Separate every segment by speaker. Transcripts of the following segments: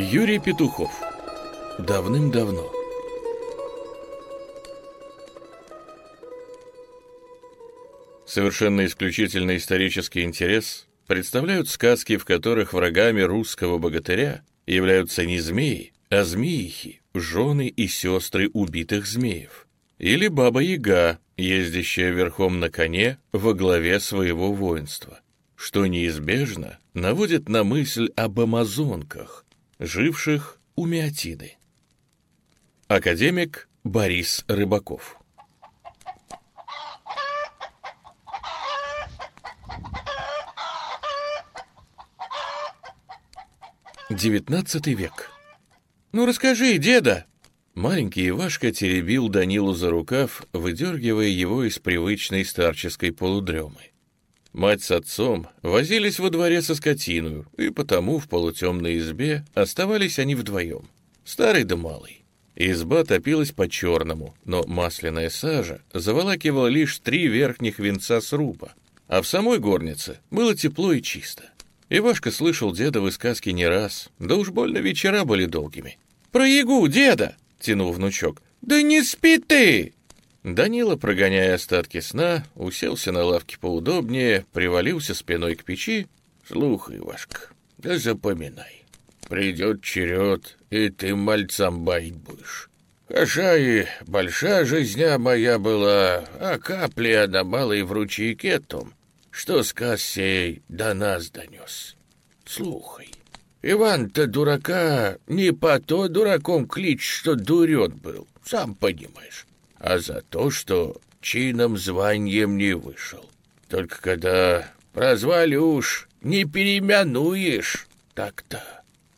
Speaker 1: Юрий Петухов. Давным-давно. Совершенно исключительный исторический интерес представляют сказки, в которых врагами русского богатыря являются не змеи, а змеихи, жены и сестры убитых змеев. Или баба-яга, ездящая верхом на коне во главе своего воинства, что неизбежно наводит на мысль об амазонках, живших у Меотиды. Академик Борис Рыбаков Девятнадцатый век. «Ну расскажи, деда!» Маленький Ивашка теребил Данилу за рукав, выдергивая его из привычной старческой полудремы. Мать с отцом возились во дворе со скотиную, и потому в полутемной избе оставались они вдвоем, старый да малый. Изба топилась по-черному, но масляная сажа заволакивала лишь три верхних венца сруба, а в самой горнице было тепло и чисто. Ивашка слышал дедовы сказки не раз, да уж больно вечера были долгими. «Про ягу, деда!» — тянул внучок. «Да не спи ты!» Данила, прогоняя остатки сна, уселся на лавке поудобнее, привалился спиной к печи. «Слухай, Ивашка, да запоминай. Придет черед, и ты мальцам баить будешь. Хаша большая жизня моя была, а капли она малой в ручейке том, что сказ сей до нас донес. Слухай, Иван-то дурака не по то дураком клич, что дурет был, сам понимаешь а за то, что чином званием не вышел. Только когда прозвали уж, не переименуешь так-то.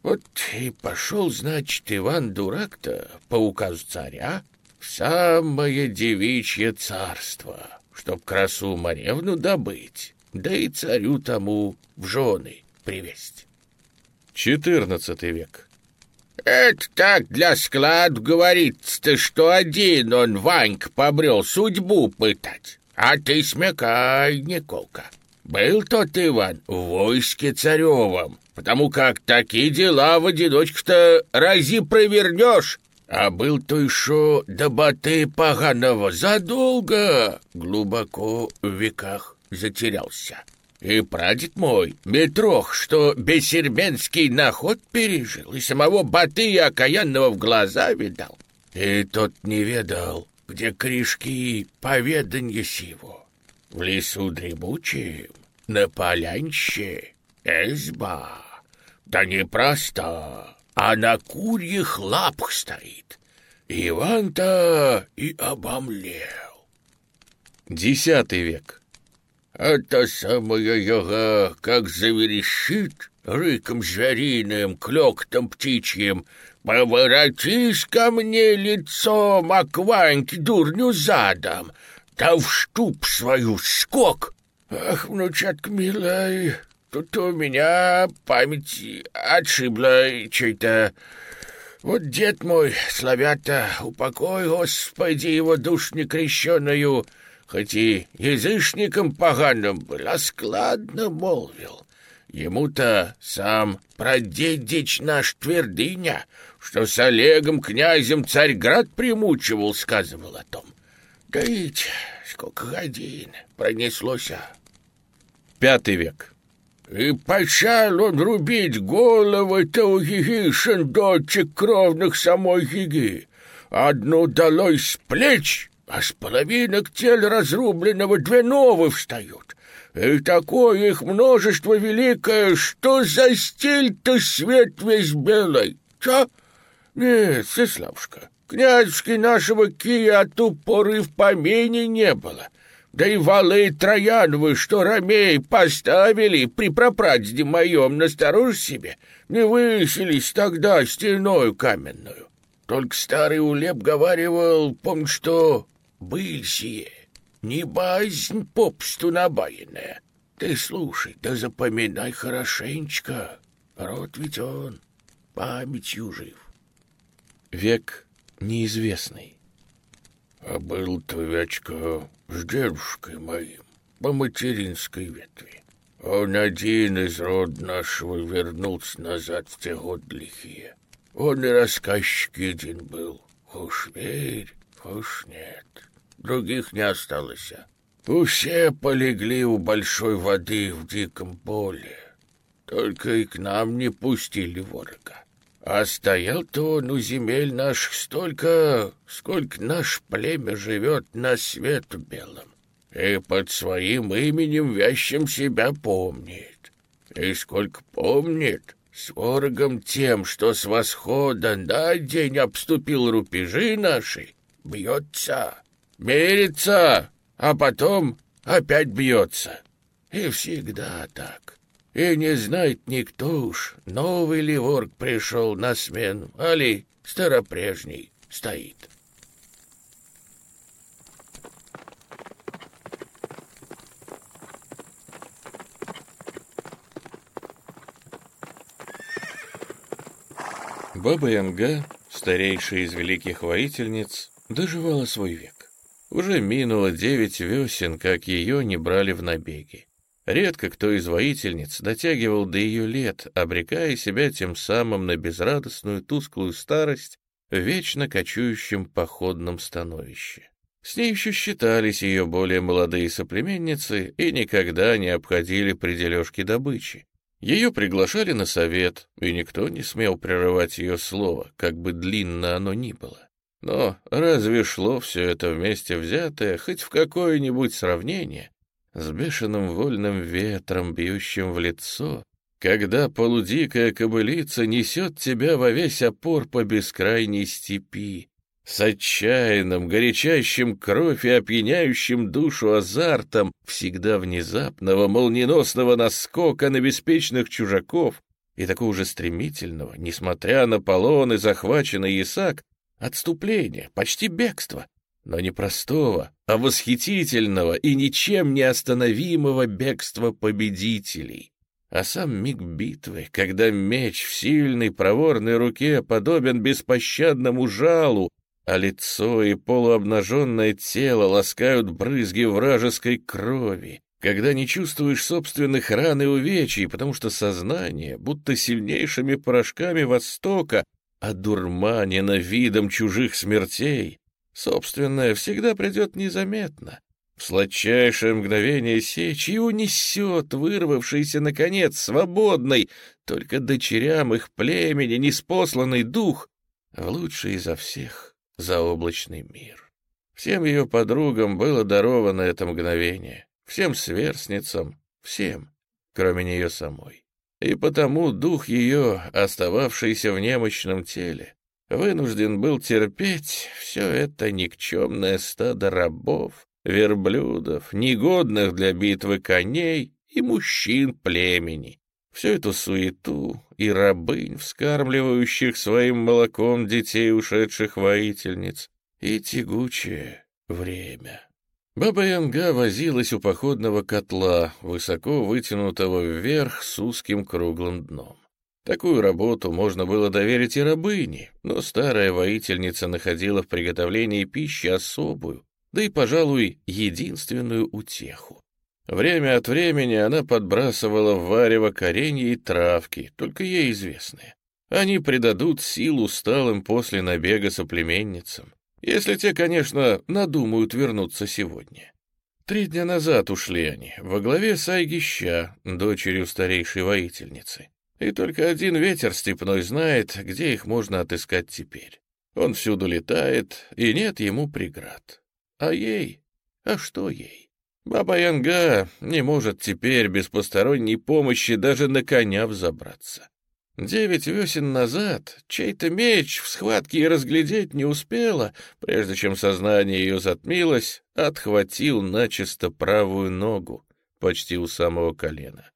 Speaker 1: Вот и пошел, значит, Иван-дурак-то по указу царя в самое девичье царство, чтоб красу Маревну добыть, да и царю тому в жены привесть. Четырнадцатый век. «Это так для склад говорится-то, что один он, Ванька, побрел судьбу пытать. А ты смекай, Николка. Был тот Иван в войске царевом, потому как такие дела в одиночку-то рази провернешь, а был то еще до баты поганого задолго, глубоко в веках затерялся. И прадед мой, Метрох, что бессерменский наход пережил, и самого Батыя окаянного в глаза видал. И тот не ведал, где крышки поведанья сего. В лесу дремучем, на полянще, изба. Да не просто, а на курьих лапах стоит. Иван-то и обомлел. Десятый век. А та самая яга, как заверещит, рыком звериным, клёктом птичьим, «Поворотись ко мне лицом, акваньки дурню задом, да в штуп свою скок!» «Ах, внучатка милая, тут у меня память отшибла чей-то...» Вот дед мой, славята, упокой, Господи, его душ некрещенную, хоть и язычником поганым был, а складно молвил. Ему-то сам прадедич наш твердыня, что с Олегом князем Царьград примучивал, сказывал о том. Да ведь сколько годин пронеслось. Пятый век. И почал он рубить головы-то у гигишин дочек кровных самой гиги. Одну долой с плеч, а с половинок тел разрубленного две новые встают. И такое их множество великое, что за стиль-то свет весь белый. Чё? Нет, Сеславушка, князюшки нашего Кия от ту поры в помине не было. Да и валы Трояновы, что ромей поставили при прапрадеде моем на сторож себе, не выселись тогда стеною каменную. Только старый Улеп говаривал, помню, что быль сие, не боязнь попсту набаянная. Ты слушай, да запоминай хорошенечко, рот ведь он памятью жив. Век неизвестный. А был твячка с дедушкой моим по материнской ветви.
Speaker 2: Он один из род нашего вернулся назад в те годы лихие. Он и рассказчик один был. Уж верь, уж нет. Других не осталось. Все полегли у большой воды в диком поле. Только и к нам не пустили ворога. А стоял-то он у земель наших столько, сколько наш племя живет на свету белом и под своим именем вящим себя помнит. И сколько помнит, с ворогом тем, что с восхода на день обступил рубежи наши, бьется, мерится, а потом опять бьется. И всегда так. И не знает никто уж, новый ли ворг пришел на смену, али старопрежний стоит.
Speaker 1: Баба Янга, старейшая из великих воительниц, доживала свой век. Уже минуло девять весен, как ее не брали в набеги. Редко кто из воительниц дотягивал до ее лет, обрекая себя тем самым на безрадостную тусклую старость в вечно кочующем походном становище. С ней еще считались ее более молодые соплеменницы и никогда не обходили при дележке добычи. Ее приглашали на совет, и никто не смел прерывать ее слово, как бы длинно оно ни было. Но разве шло все это вместе взятое хоть в какое-нибудь сравнение с бешеным вольным ветром, бьющим в лицо, когда полудикая кобылица несет тебя во весь опор по бескрайней степи, с отчаянным, горячащим кровь и опьяняющим душу азартом всегда внезапного, молниеносного наскока на беспечных чужаков и такого же стремительного, несмотря на полон и захваченный ясак, отступления, почти бегства, но не простого, а восхитительного и ничем не остановимого бегства победителей. А сам миг битвы, когда меч в сильной проворной руке подобен беспощадному жалу, а лицо и полуобнаженное тело ласкают брызги вражеской крови, когда не чувствуешь собственных ран и увечий, потому что сознание, будто сильнейшими порошками Востока, одурманено видом чужих смертей, собственное всегда придет незаметно. В сладчайшее мгновение сечи унесет вырвавшийся, наконец, свободный, только дочерям их племени неспосланный дух, в лучший изо всех заоблачный мир. Всем ее подругам было даровано это мгновение, всем сверстницам, всем, кроме нее самой. И потому дух ее, остававшийся в немощном теле, вынужден был терпеть все это никчемное стадо рабов, верблюдов, негодных для битвы коней и мужчин племени, всю эту суету и рабынь, вскармливающих своим молоком детей ушедших воительниц, и тягучее время. Баба Янга возилась у походного котла, высоко вытянутого вверх с узким круглым дном. Такую работу можно было доверить и рабыне, но старая воительница находила в приготовлении пищи особую, да и, пожалуй, единственную утеху. Время от времени она подбрасывала в варево коренья и травки, только ей известные. Они придадут силу сталым после набега соплеменницам, если те, конечно, надумают вернуться сегодня. Три дня назад ушли они, во главе с Айгища, дочерью старейшей воительницы. И только один ветер степной знает, где их можно отыскать теперь. Он всюду летает, и нет ему преград. А ей? А что ей? Баба Янга не может теперь без посторонней помощи даже на коня взобраться. Девять весен назад чей-то меч в схватке и разглядеть не успела, прежде чем сознание ее затмилось, отхватил начисто правую ногу, почти у самого колена.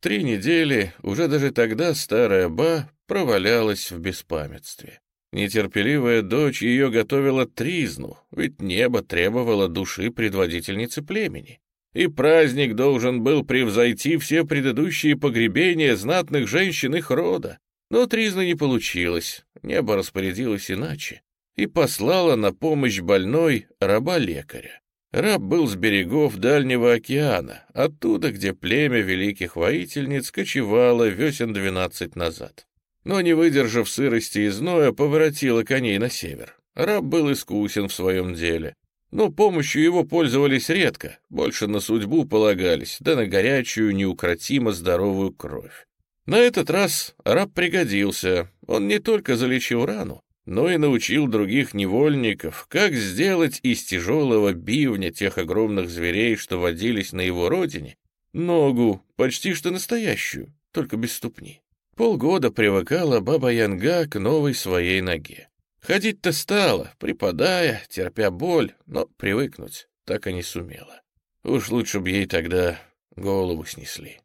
Speaker 1: Три недели, уже даже тогда старая Ба провалялась в беспамятстве. Нетерпеливая дочь ее готовила тризну, ведь небо требовало души предводительницы племени. И праздник должен был превзойти все предыдущие погребения знатных женщин их рода. Но тризна не получилось, небо распорядилось иначе и послала на помощь больной раба-лекаря. Раб был с берегов Дальнего океана, оттуда, где племя великих воительниц кочевало весен двенадцать назад. Но, не выдержав сырости и зноя, поворотило коней на север. Раб был искусен в своем деле. Но помощью его пользовались редко, больше на судьбу полагались, да на горячую, неукротимо здоровую кровь. На этот раз раб пригодился, он не только залечил рану, но и научил других невольников, как сделать из тяжелого бивня тех огромных зверей, что водились на его родине, ногу, почти что настоящую, только без ступни. Полгода привыкала баба Янга к новой своей ноге. Ходить-то стала, припадая, терпя боль, но привыкнуть так и не сумела. Уж лучше б ей тогда голову снесли.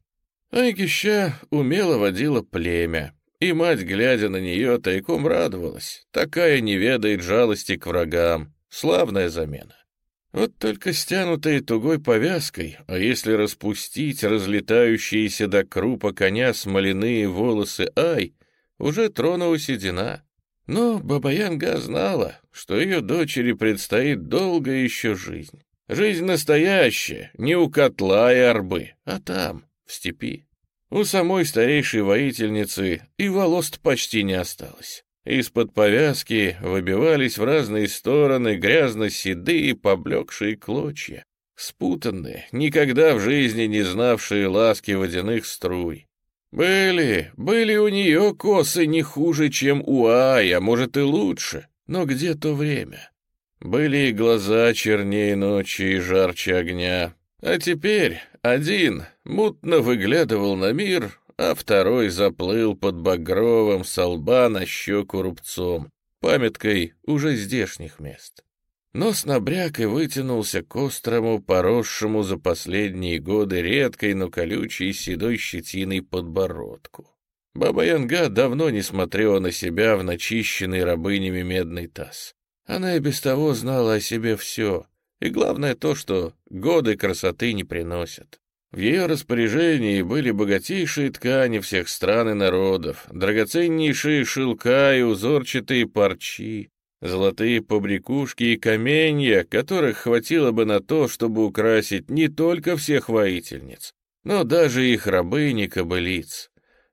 Speaker 1: Айгища умело водила племя, и мать, глядя на нее, тайком радовалась. Такая не ведает жалости к врагам. Славная замена. Вот только стянутые тугой повязкой, а если распустить разлетающиеся до крупа коня смоляные волосы Ай, уже тронула седина. Но Бабаянга знала, что ее дочери предстоит долгая еще жизнь. Жизнь настоящая, не у котла и арбы, а там, в степи. У самой старейшей воительницы и волос почти не осталось. Из-под повязки выбивались в разные стороны грязно-седые поблекшие клочья, спутанные, никогда в жизни не знавшие ласки водяных струй. Были, были у нее косы не хуже, чем у Ай, а может и лучше, но где то время? Были и глаза чернее ночи и жарче огня. А теперь один мутно выглядывал на мир, а второй заплыл под багровым со лба на щеку рубцом, памяткой уже здешних мест. Нос набряк и вытянулся к острому, поросшему за последние годы редкой, но колючей седой щетиной подбородку. Баба-Янга давно не смотрела на себя в начищенный рабынями медный таз. Она и без того знала о себе все, и главное то, что годы красоты не приносят. В ее распоряжении были богатейшие ткани всех стран и народов, драгоценнейшие шелка и узорчатые парчи, Золотые побрякушки и каменья, которых хватило бы на то, чтобы украсить не только всех воительниц, но даже их рабыни кобылиц.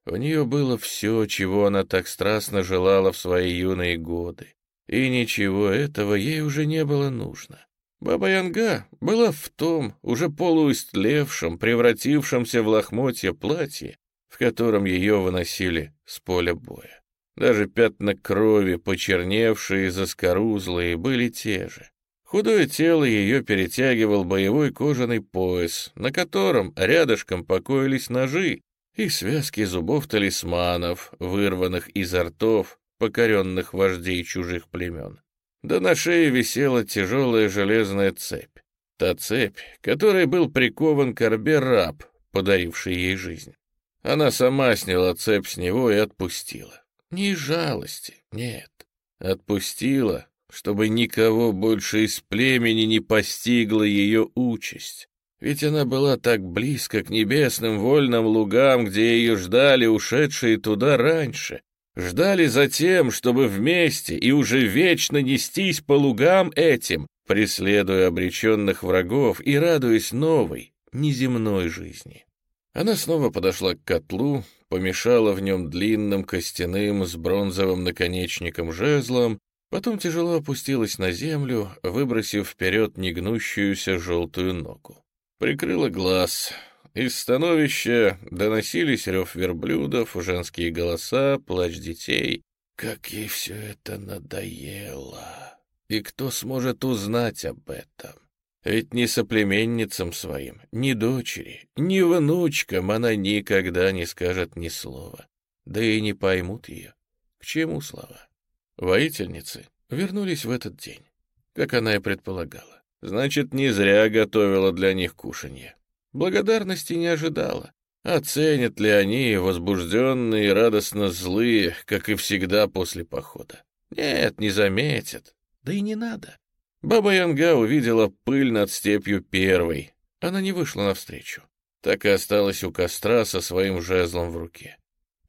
Speaker 1: У нее было все, чего она так страстно желала в свои юные годы, и ничего этого ей уже не было нужно. Баба-Янга была в том, уже полуистлевшем, превратившемся в лохмотье платье, в котором ее выносили с поля боя. Даже пятна крови, почерневшие заскорузлые, были те же. Худое тело ее перетягивал боевой кожаный пояс, на котором рядышком покоились ножи и связки зубов-талисманов, вырванных изо ртов, покоренных вождей чужих племен. Да на шее висела тяжелая железная цепь. Та цепь, которой был прикован к орбе раб, подаривший ей жизнь. Она сама сняла цепь с него и отпустила. Не жалости, нет. Отпустила, чтобы никого больше из племени не постигла ее участь. Ведь она была так близко к небесным вольным лугам, где ее ждали ушедшие туда раньше. Ждали за тем, чтобы вместе и уже вечно нестись по лугам этим, преследуя обреченных врагов и радуясь новой, неземной жизни. Она снова подошла к котлу, помешала в нем длинным костяным с бронзовым наконечником жезлом, потом тяжело опустилась на землю, выбросив вперед негнущуюся желтую ногу. Прикрыла глаз. Из становища доносились рев верблюдов, женские голоса, плач детей. Как ей все это надоело! И кто сможет узнать об этом? Ведь ни соплеменницам своим, ни дочери, ни внучкам она никогда не скажет ни слова. Да и не поймут ее. К чему слова? Воительницы вернулись в этот день, как она и предполагала. Значит, не зря готовила для них кушанье. Благодарности не ожидала. Оценят ли они, возбужденные и радостно злые, как и всегда после похода? Нет, не заметят. Да и не надо. Баба Янга увидела пыль над степью первой. Она не вышла навстречу. Так и осталась у костра со своим жезлом в руке.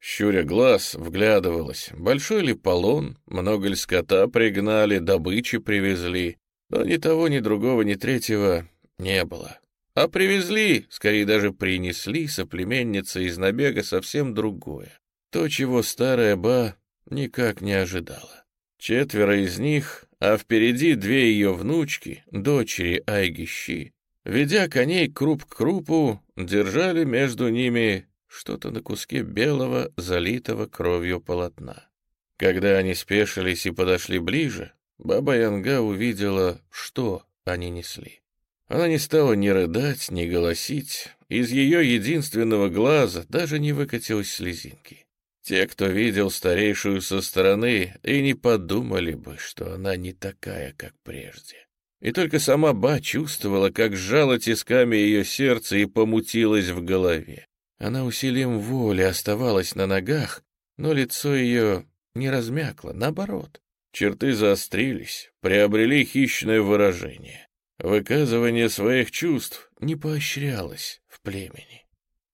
Speaker 1: Щуря глаз, вглядывалась, большой ли полон, много ли скота пригнали, добычи привезли. Но ни того, ни другого, ни третьего не было. А привезли, скорее даже принесли соплеменницы из набега совсем другое. То, чего старая Ба никак не ожидала. Четверо из них, а впереди две ее внучки, дочери Айгищи, ведя коней круп к крупу, держали между ними что-то на куске белого, залитого кровью полотна. Когда они спешились и подошли ближе, Баба Янга увидела, что они несли. Она не стала ни рыдать, ни голосить, из ее единственного глаза даже не выкатилась слезинки. Те, кто видел старейшую со стороны, и не подумали бы, что она не такая, как прежде. И только сама Ба чувствовала, как сжала тисками ее сердце и помутилась в голове. Она усилием воли оставалась на ногах, но лицо ее не размякло, наоборот. Черты заострились, приобрели хищное выражение. Выказывание своих чувств не поощрялось в племени.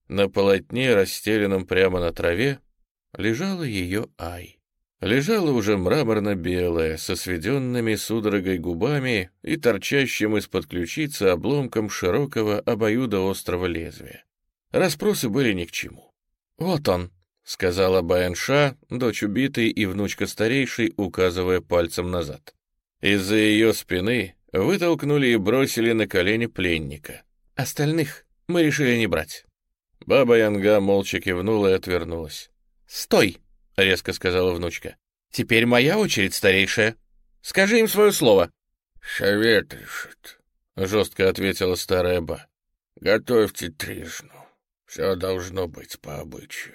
Speaker 1: На полотне, расстеленном прямо на траве, лежала ее Ай. Лежала уже мраморно-белая, со сведенными судорогой губами и торчащим из-под ключицы обломком широкого обоюдоострого лезвия. Распросы были ни к чему. «Вот он», — сказала Баянша, дочь убитой и внучка старейшей, указывая пальцем назад. Из-за ее спины вытолкнули и бросили на колени пленника. Остальных мы решили не брать. Баба Янга молча кивнула и отвернулась. «Стой!» — резко сказала внучка. «Теперь моя очередь, старейшая. Скажи им свое слово».
Speaker 2: «Совет решит», — жестко ответила старая ба. «Готовьте трижну. Все должно быть по обычаю».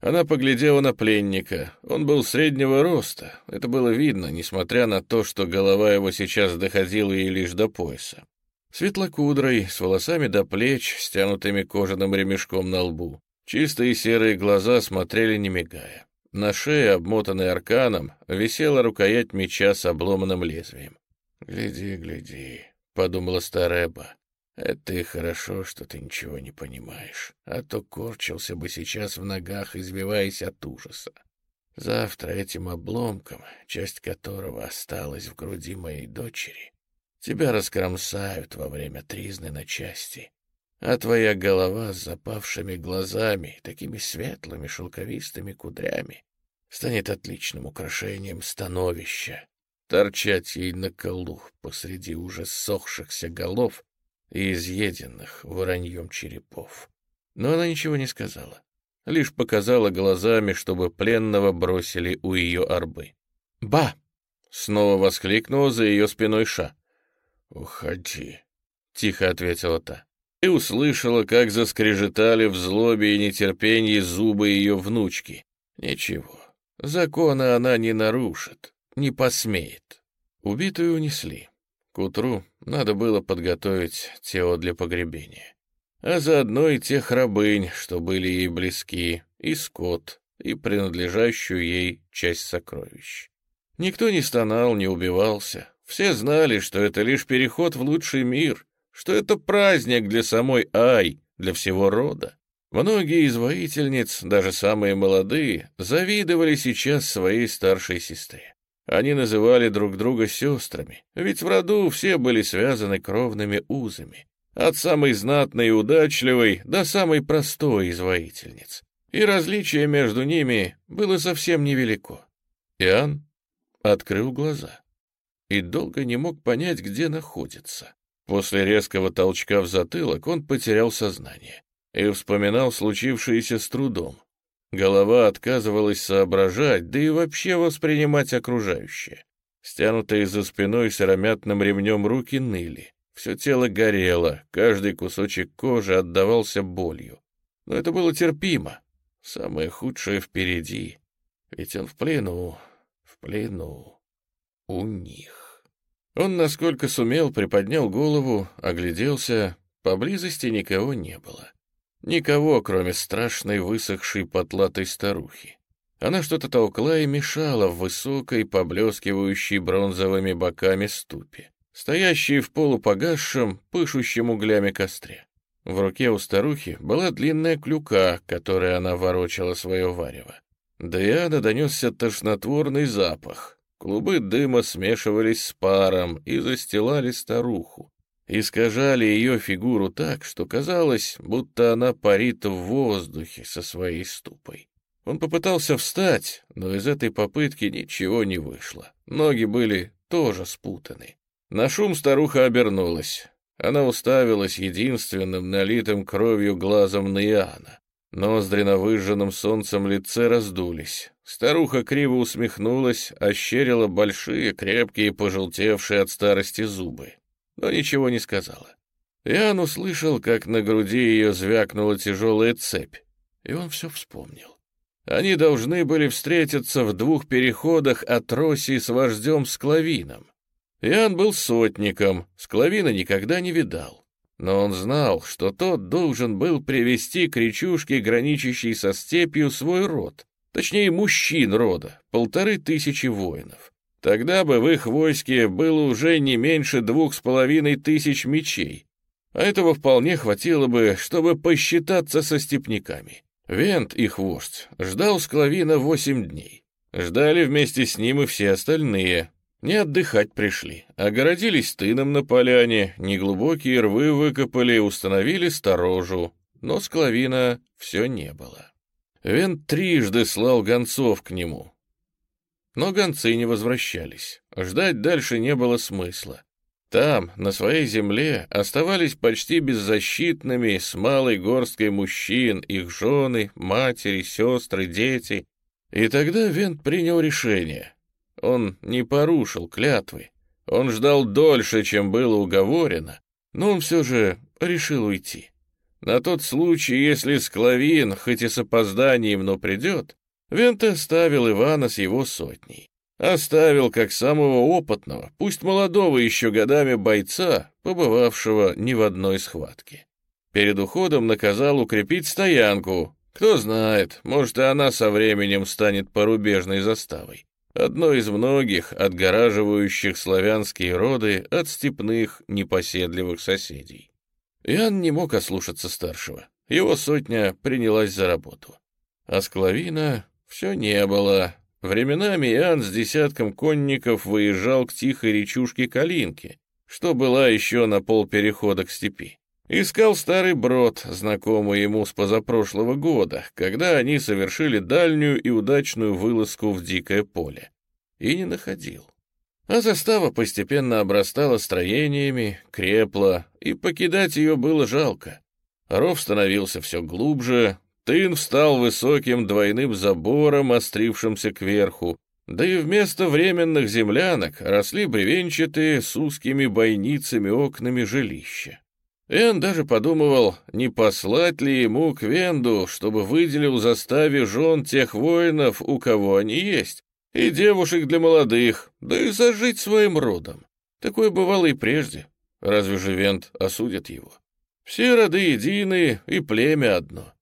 Speaker 1: Она поглядела на пленника. Он был среднего роста. Это было видно, несмотря на то, что голова его сейчас доходила ей лишь до пояса. Светлокудрой, с волосами до плеч, стянутыми кожаным ремешком на лбу. Чистые серые глаза смотрели не мигая. На шее, обмотанной арканом, висела рукоять меча с обломанным лезвием. «Гляди, гляди», — подумала старая ба. Это и хорошо, что ты ничего не понимаешь, а то корчился бы сейчас в ногах, извиваясь от ужаса. Завтра этим обломком, часть которого осталась в груди моей дочери, тебя раскромсают во время тризны на части, а твоя голова с запавшими глазами, такими светлыми шелковистыми кудрями, станет отличным украшением становища. Торчать ей на колу посреди уже сохшихся голов и изъеденных вороньем черепов. Но она ничего не сказала, лишь показала глазами, чтобы пленного бросили у ее арбы. «Ба!» — снова воскликнула за ее спиной Ша.
Speaker 2: «Уходи», —
Speaker 1: тихо ответила та. И услышала, как заскрежетали в злобе и нетерпении зубы ее внучки. Ничего, закона она не нарушит, не посмеет. Убитую унесли. К утру надо было подготовить тело для погребения. А заодно и тех рабынь, что были ей близки, и скот, и принадлежащую ей часть сокровищ. Никто не стонал, не убивался. Все знали, что это лишь переход в лучший мир, что это праздник для самой Ай, для всего рода. Многие из воительниц, даже самые молодые, завидовали сейчас своей старшей сестре. Они называли друг друга сестрами, ведь в роду все были связаны кровными узами, от самой знатной и удачливой до самой простой из воительниц. И различие между ними было совсем невелико. Иоанн открыл глаза и долго не мог понять, где находится. После резкого толчка в затылок он потерял сознание и вспоминал случившееся с трудом, Голова отказывалась соображать, да и вообще воспринимать окружающее. Стянутые за спиной сыромятным ремнем руки ныли. Все тело горело, каждый кусочек кожи отдавался болью. Но это было терпимо. Самое худшее впереди. Ведь он в плену, в плену у них. Он, насколько сумел, приподнял голову, огляделся. Поблизости никого не было. Никого, кроме страшной высохшей потлатой старухи. Она что-то толкла и мешала в высокой, поблескивающей бронзовыми боками ступе, стоящей в полупогасшем, пышущем углями костре. В руке у старухи была длинная клюка, которой она ворочала свое варево. До Иоанна донесся тошнотворный запах. Клубы дыма смешивались с паром и застилали старуху. Искажали ее фигуру так, что казалось, будто она парит в воздухе со своей ступой. Он попытался встать, но из этой попытки ничего не вышло. Ноги были тоже спутаны. На шум старуха обернулась. Она уставилась единственным налитым кровью глазом на. Ноздри на выжженном солнцем лице раздулись. Старуха криво усмехнулась, ощерила большие, крепкие, пожелтевшие от старости зубы, но ничего не сказала. Иоанн услышал, как на груди ее звякнула тяжелая цепь, и он все вспомнил. Они должны были встретиться в двух переходах от России с вождем Склавином. Иоанн был сотником, Склавина никогда не видал. Но он знал, что тот должен был привести к речушке, граничащей со степью, свой род. Точнее, мужчин рода, полторы тысячи воинов. Тогда бы в их войске было уже не меньше двух с половиной тысяч мечей. А этого вполне хватило бы, чтобы посчитаться со степняками. Вент, их вождь, ждал Склавина восемь дней. Ждали вместе с ним и все остальные, не отдыхать пришли. Огородились тыном на поляне, неглубокие рвы выкопали, установили сторожу. Но склавина все не было. Вент трижды слал гонцов к нему. Но гонцы не возвращались. Ждать дальше не было смысла. Там, на своей земле, оставались почти беззащитными с малой горсткой мужчин, их жены, матери, сестры, дети. И тогда Вент принял решение. Он не порушил клятвы. Он ждал дольше, чем было уговорено, но он все же решил уйти. На тот случай, если Склавин, хоть и с опозданием, но придет, Вент оставил Ивана с его сотней. Оставил как самого опытного, пусть молодого еще годами бойца, побывавшего ни в одной схватке. Перед уходом наказал укрепить стоянку. Кто знает, может, и она со временем станет порубежной заставой одно из многих, отгораживающих славянские роды от степных непоседливых соседей. Иоанн не мог ослушаться старшего. Его сотня принялась за работу. А склавина все не было. Временами Иоанн с десятком конников выезжал к тихой речушке Калинки, что была еще на полперехода к степи. Искал старый брод, знакомый ему с позапрошлого года, когда они совершили дальнюю и удачную вылазку в дикое поле. И не находил. А застава постепенно обрастала строениями, крепла, и покидать ее было жалко. Ров становился все глубже, тын встал высоким двойным забором, острившимся кверху, да и вместо временных землянок росли бревенчатые с узкими бойницами окнами жилища. Эн даже подумывал, не послать ли ему к Венду, чтобы выделил заставе жен тех воинов, у кого они есть, и девушек для молодых, да и зажить своим родом. Такое бывало и прежде. Разве же Вент осудит его? Все роды едины, и племя одно.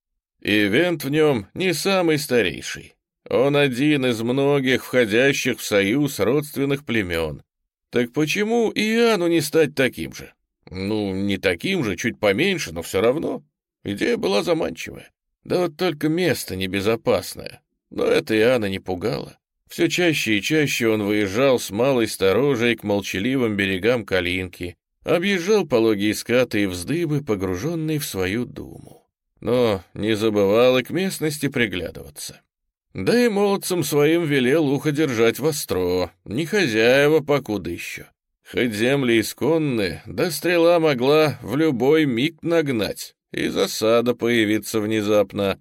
Speaker 1: И Вент в нем не самый старейший. Он один из многих входящих в союз родственных племен. Так почему Иоанну не стать таким же? Ну, не таким же, чуть поменьше, но все равно. Идея была заманчивая. Да вот только место небезопасное. Но это Иоанна не пугало. Все чаще и чаще он выезжал с малой сторожей к молчаливым берегам Калинки, объезжал пологие скаты и вздыбы, погруженные в свою думу. Но не забывал и к местности приглядываться. Да и молодцам своим велел ухо держать востро, не хозяева покуда еще. Хоть земли исконны, да стрела могла в любой миг нагнать, и засада появиться внезапно.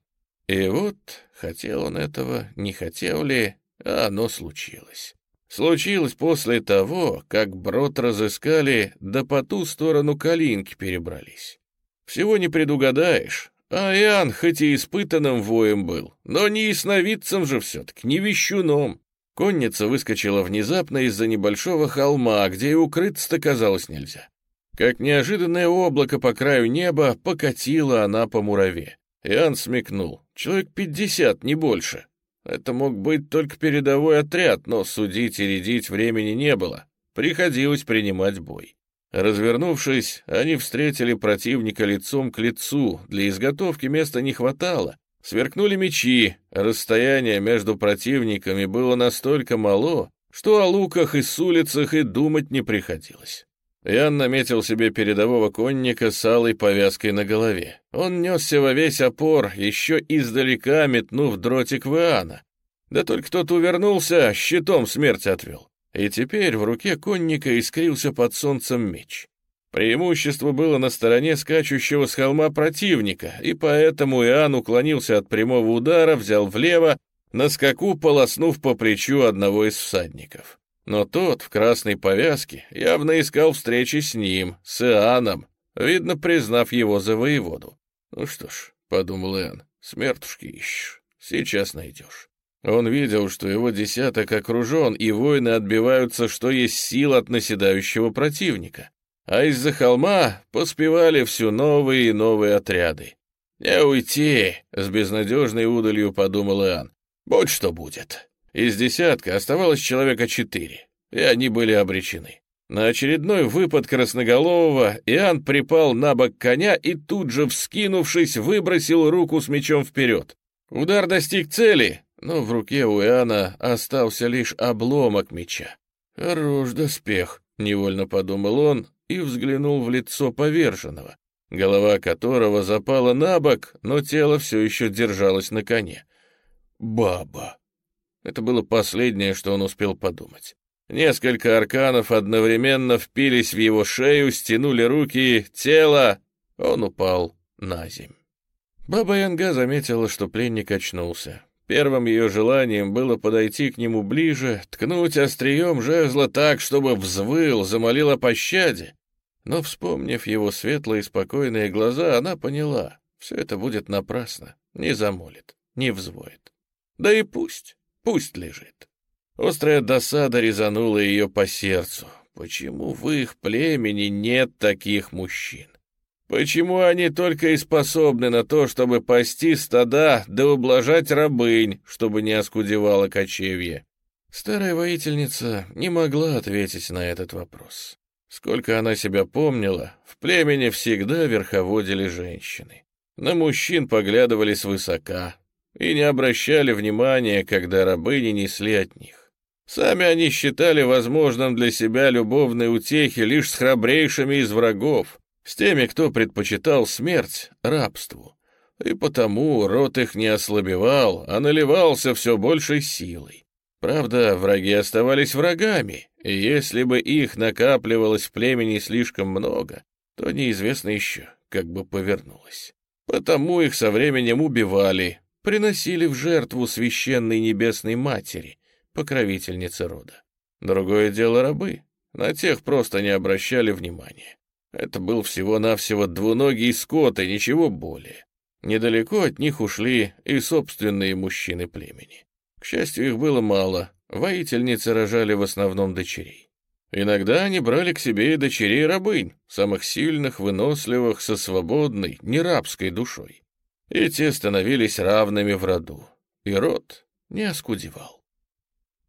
Speaker 1: И вот, хотел он этого, не хотел ли, а оно случилось. Случилось после того, как брод разыскали, да по ту сторону Калинки перебрались. Всего не предугадаешь, а Иоанн хоть и испытанным воем был, но не ясновидцем же все-таки, не вещуном. Конница выскочила внезапно из-за небольшого холма, где и укрыться-то казалось нельзя. Как неожиданное облако по краю неба покатила она по мураве. Иоанн смекнул. Человек пятьдесят, не больше. Это мог быть только передовой отряд, но судить и рядить времени не было. Приходилось принимать бой. Развернувшись, они встретили противника лицом к лицу. Для изготовки места не хватало, Сверкнули мечи, расстояние между противниками было настолько мало, что о луках и с улицах и думать не приходилось. Ян наметил себе передового конника с алой повязкой на голове. Он несся во весь опор, еще издалека метнув дротик в Иоанна. Да только тот увернулся, щитом смерть отвел. И теперь в руке конника искрился под солнцем меч. Преимущество было на стороне скачущего с холма противника, и поэтому Иоанн уклонился от прямого удара, взял влево, на скаку полоснув по плечу одного из всадников. Но тот в красной повязке явно искал встречи с ним, с Иоанном, видно, признав его за воеводу. «Ну что ж», — подумал Иоанн, — «смертушки ищешь, сейчас найдешь». Он видел, что его десяток окружен, и воины отбиваются, что есть сил от наседающего противника. А из-за холма поспевали все новые и новые отряды. «Не уйти!» — с безнадежной удалью подумал Иоанн. «Будь что будет». Из десятка оставалось человека четыре, и они были обречены. На очередной выпад красноголового Иоанн припал на бок коня и тут же, вскинувшись, выбросил руку с мечом вперед. Удар достиг цели, но в руке у Иоанна остался лишь обломок меча. «Хорош доспех», — невольно подумал он и взглянул в лицо поверженного, голова которого запала на бок, но тело все еще держалось на коне. «Баба!» Это было последнее, что он успел подумать. Несколько арканов одновременно впились в его шею, стянули руки, тело. Он упал на земь. Баба Янга заметила, что пленник очнулся. Первым ее желанием было подойти к нему ближе, ткнуть острием жезла так, чтобы взвыл, замолил о пощаде. Но, вспомнив его светлые спокойные глаза, она поняла, все это будет напрасно, не замолит, не взвоет. Да и пусть. Пусть лежит. Острая досада резанула ее по сердцу. Почему в их племени нет таких мужчин? Почему они только и способны на то, чтобы пасти стада да ублажать рабынь, чтобы не оскудевало кочевье? Старая воительница не могла ответить на этот вопрос. Сколько она себя помнила, в племени всегда верховодили женщины. На мужчин поглядывали свысока, и не обращали внимания, когда рабы не несли от них. Сами они считали возможным для себя любовные утехи лишь с храбрейшими из врагов, с теми, кто предпочитал смерть рабству. И потому рот их не ослабевал, а наливался все большей силой. Правда, враги оставались врагами, и если бы их накапливалось в племени слишком много, то неизвестно еще, как бы повернулось. Потому их со временем убивали, приносили в жертву священной небесной матери, покровительнице рода. Другое дело рабы, на тех просто не обращали внимания. Это был всего-навсего двуногий скот и ничего более. Недалеко от них ушли и собственные мужчины племени. К счастью, их было мало, воительницы рожали в основном дочерей. Иногда они брали к себе и дочерей рабынь, самых сильных, выносливых, со свободной, нерабской душой и те становились равными в роду, и род не оскудевал.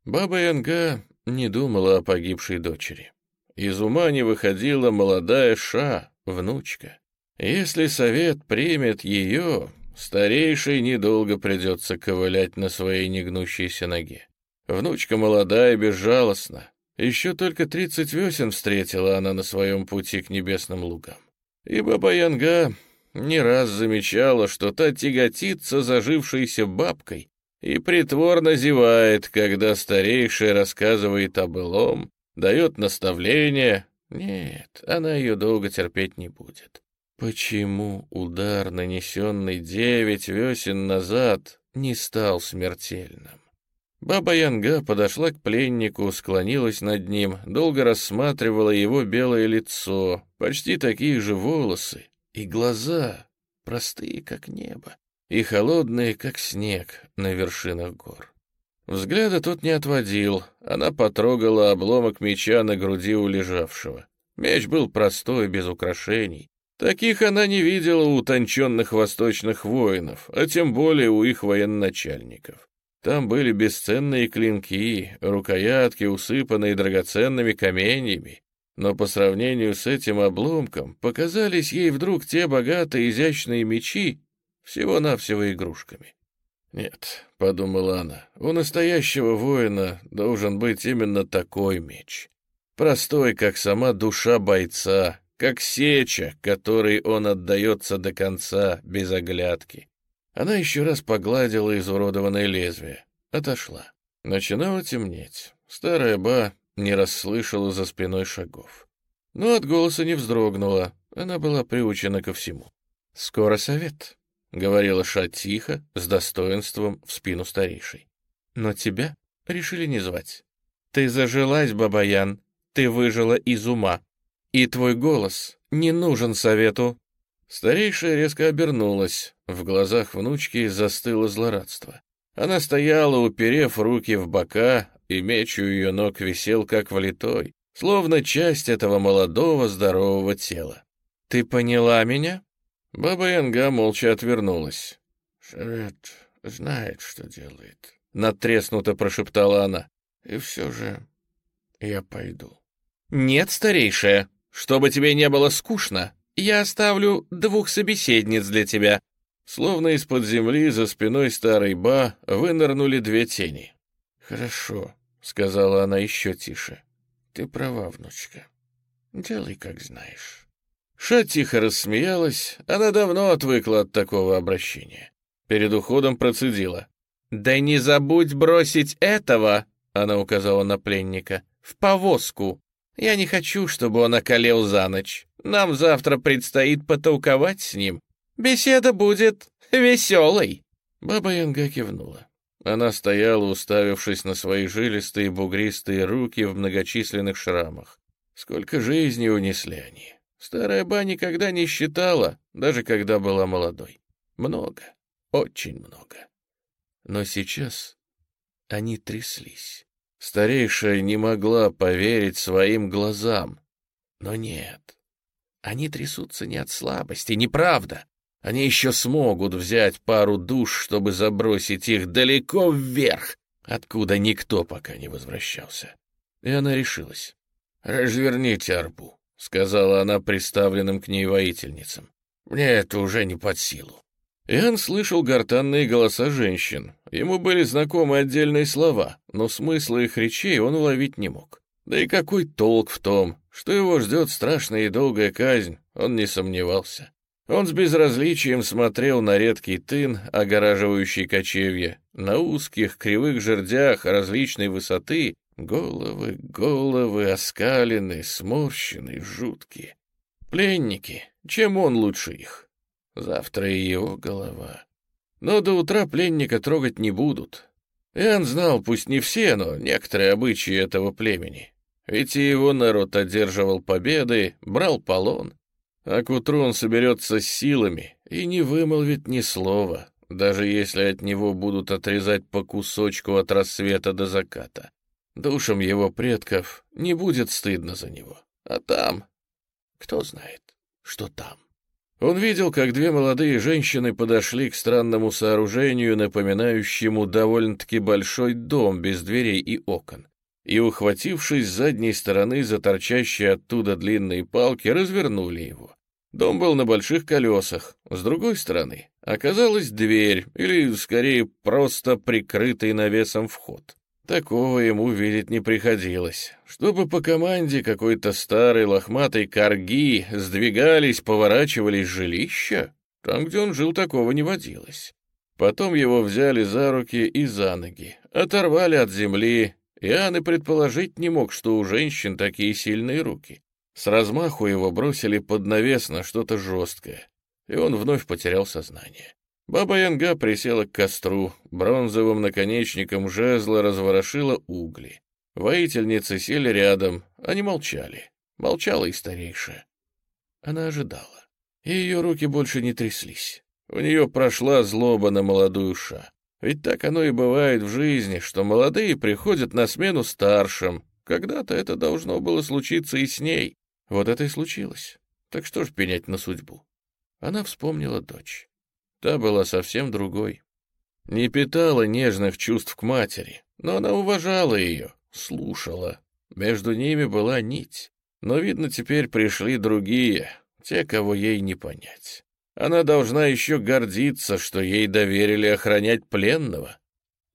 Speaker 1: Баба Янга не думала о погибшей дочери. Из ума не выходила молодая Ша, внучка. Если совет примет ее, старейшей недолго придется ковылять на своей негнущейся ноге. Внучка молодая и безжалостна. Еще только тридцать весен встретила она на своем пути к небесным лугам. И Баба Янга не раз замечала, что та тяготится зажившейся бабкой и притворно зевает, когда старейшая рассказывает о былом, дает наставления. Нет, она ее долго терпеть не будет. Почему удар, нанесенный девять весен назад, не стал смертельным? Баба Янга подошла к пленнику, склонилась над ним, долго рассматривала его белое лицо, почти такие же волосы, и глаза простые, как небо, и холодные, как снег на вершинах гор. Взгляда тот не отводил, она потрогала обломок меча на груди у лежавшего. Меч был простой, без украшений. Таких она не видела у утонченных восточных воинов, а тем более у их военачальников. Там были бесценные клинки, рукоятки, усыпанные драгоценными каменьями, но по сравнению с этим обломком показались ей вдруг те богатые изящные мечи всего-навсего игрушками. «Нет», — подумала она, — «у настоящего воина должен быть именно такой меч. Простой, как сама душа бойца, как сеча, которой он отдается до конца, без оглядки. Она еще раз погладила изуродованное лезвие. Отошла. Начинало темнеть. Старая ба не расслышала за спиной шагов. Но от голоса не вздрогнула. Она была приучена ко всему. «Скоро совет», — говорила Ша тихо, с достоинством в спину старейшей. «Но тебя решили не звать. Ты зажилась, Бабаян, ты выжила из ума. И твой голос не нужен совету». Старейшая резко обернулась. В глазах внучки застыло злорадство. Она стояла, уперев руки в бока, и меч у ее ног висел как влитой, словно часть этого молодого здорового тела. «Ты поняла меня?» Баба Янга молча отвернулась.
Speaker 2: «Шарет знает, что делает», —
Speaker 1: надтреснуто прошептала она.
Speaker 2: «И все же я пойду».
Speaker 1: «Нет, старейшая, чтобы тебе не было скучно, я оставлю двух собеседниц для тебя». Словно из-под земли за спиной старой Ба вынырнули две тени.
Speaker 2: «Хорошо», — сказала она еще тише. «Ты права, внучка. Делай, как знаешь».
Speaker 1: Ша тихо рассмеялась, она давно отвыкла от такого обращения. Перед уходом процедила. «Да не забудь бросить этого!» — она указала на пленника. «В повозку. Я не хочу, чтобы он околел за ночь. Нам завтра предстоит потолковать с ним. Беседа будет веселой. Баба Янга кивнула. Она стояла, уставившись на свои жилистые бугристые руки в многочисленных шрамах. Сколько жизней унесли они. Старая ба никогда не считала, даже когда была молодой. Много, очень много. Но сейчас они тряслись. Старейшая не могла поверить своим глазам. Но нет, они трясутся не от слабости, неправда. Они еще смогут взять пару душ, чтобы забросить их далеко вверх, откуда никто пока не возвращался. И она решилась. «Разверните арбу», — сказала она приставленным к ней воительницам. «Мне это уже не под силу». Иоанн слышал гортанные голоса женщин. Ему были знакомы отдельные слова, но смысла их речей он уловить не мог. Да и какой толк в том, что его ждет страшная и долгая казнь, он не сомневался. Он с безразличием смотрел на редкий тын, огораживающий кочевье, на узких кривых жердях различной высоты, головы, головы оскаленные, сморщенные, жуткие. Пленники, чем он лучше их? Завтра и его голова. Но до утра пленника трогать не будут. Иоанн знал, пусть не все, но некоторые обычаи этого племени. Ведь и его народ одерживал победы, брал полон. А к утру он соберется с силами и не вымолвит ни слова, даже если от него будут отрезать по кусочку от рассвета до заката. Душам его предков не будет стыдно за него. А там... Кто знает, что там. Он видел, как две молодые женщины подошли к странному сооружению, напоминающему довольно-таки большой дом без дверей и окон, и, ухватившись с задней стороны за торчащие оттуда длинные палки, развернули его. Дом был на больших колесах. С другой стороны оказалась дверь, или, скорее, просто прикрытый навесом вход. Такого ему видеть не приходилось. Чтобы по команде какой-то старой лохматой корги сдвигались, поворачивались жилища, там, где он жил, такого не водилось. Потом его взяли за руки и за ноги, оторвали от земли. Иоанн и предположить не мог, что у женщин такие сильные руки. С размаху его бросили под навес на что-то жесткое, и он вновь потерял сознание. Баба Янга присела к костру, бронзовым наконечником жезла разворошила угли. Воительницы сели рядом, они молчали. Молчала и старейшая. Она ожидала. И ее руки больше не тряслись. У нее прошла злоба на молодую ша. Ведь так оно и бывает в жизни, что молодые приходят на смену старшим. Когда-то это должно было случиться и с ней. Вот это и случилось. Так что ж пенять на судьбу? Она вспомнила дочь. Та была совсем другой. Не питала нежных чувств к матери, но она уважала ее, слушала. Между ними была нить. Но, видно, теперь пришли другие, те, кого ей не понять. Она должна еще гордиться, что ей доверили охранять пленного.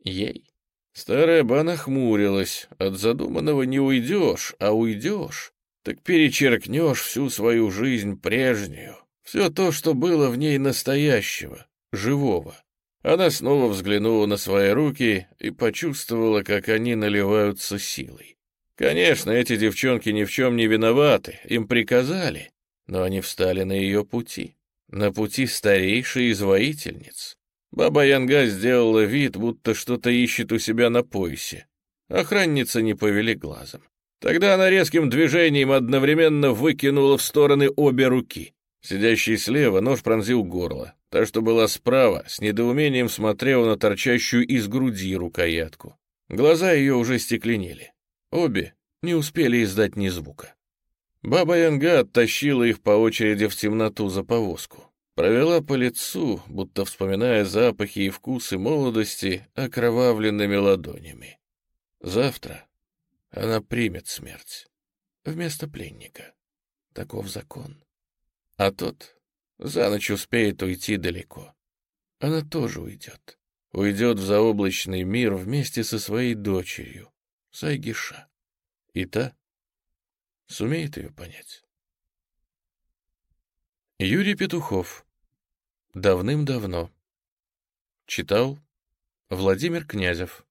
Speaker 1: Ей. Старая бана хмурилась. От задуманного не уйдешь, а уйдешь, так перечеркнешь всю свою жизнь прежнюю. Все то, что было в ней настоящего, живого. Она снова взглянула на свои руки и почувствовала, как они наливаются силой. Конечно, эти девчонки ни в чем не виноваты, им приказали, но они встали на ее пути, на пути старейшей из воительниц. Баба Янга сделала вид, будто что-то ищет у себя на поясе. Охранница не повели глазом. Тогда она резким движением одновременно выкинула в стороны обе руки. Сидящий слева нож пронзил горло. Та, что была справа, с недоумением смотрела на торчащую из груди рукоятку. Глаза ее уже стекленели. Обе не успели издать ни звука. Баба Янга оттащила их по очереди в темноту за повозку. Провела по лицу, будто вспоминая запахи и вкусы молодости окровавленными ладонями. Завтра она примет смерть вместо пленника. Таков закон. А тот за ночь успеет уйти далеко. Она тоже уйдет. Уйдет в заоблачный мир вместе со своей дочерью, Сайгиша. И та сумеет ее понять. Юрий Петухов. Давным-давно. Читал Владимир Князев.